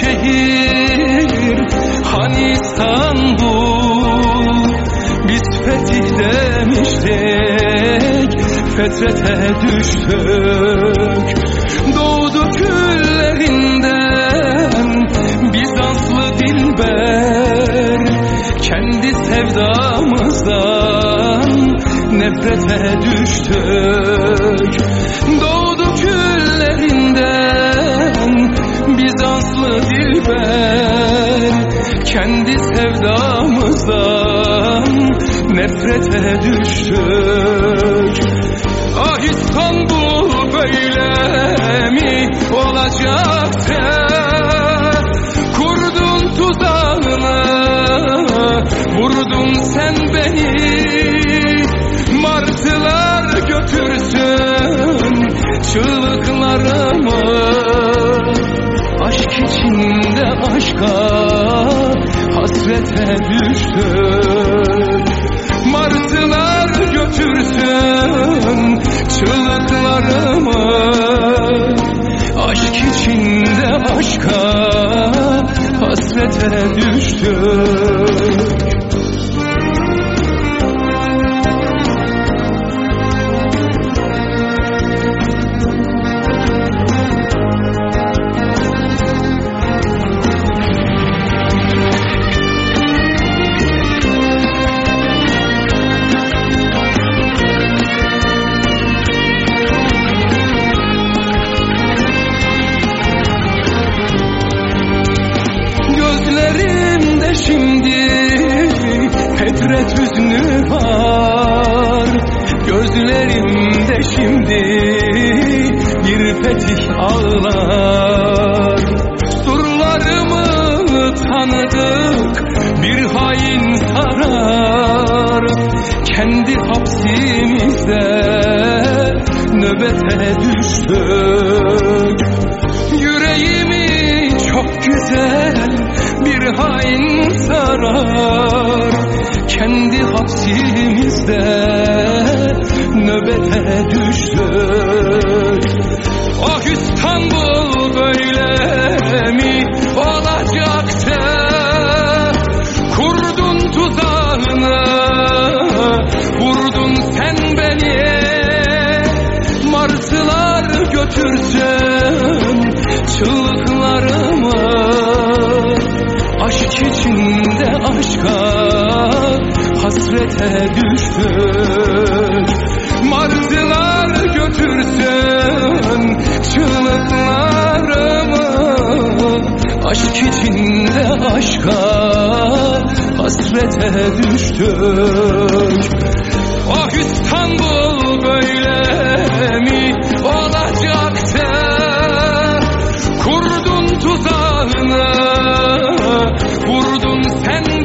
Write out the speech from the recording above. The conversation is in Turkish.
şehir. Hani İstanbul Biz fetih demiştik Fetret'e düştük. Doğdu küllerinden Bizanslı dilber Kendi sevdamızdan Nefrete düştük. Kendi sevdamızdan Nefrete düştük. Ah İstanbul böyle mi olacaktı içinde aşka Hasrete düştük Martılar götürsün çığlıklarımı. Aşk içinde aşka hasrete düştük fetih ağlar. Surlarımı tanıdık Bir hain sarar. Kendi hapsimizde Nöbete düştük. Yüreğimi çok güzel bir hain sarar. Kendi hapsimizde nöbete düştük İstanbul böyle mi olacaktı? Kurdun tuzağını Vurdun sen beni. Martılar götürsün çığlıklarımı. Aşk içinde aşka hasrete düştük Martılar götürsün çığlıklarımı Aşk içinde aşka hasrete düştük. Ah İstanbul böyle mi olacaktı? Kurdun tuzağını Vurdun sen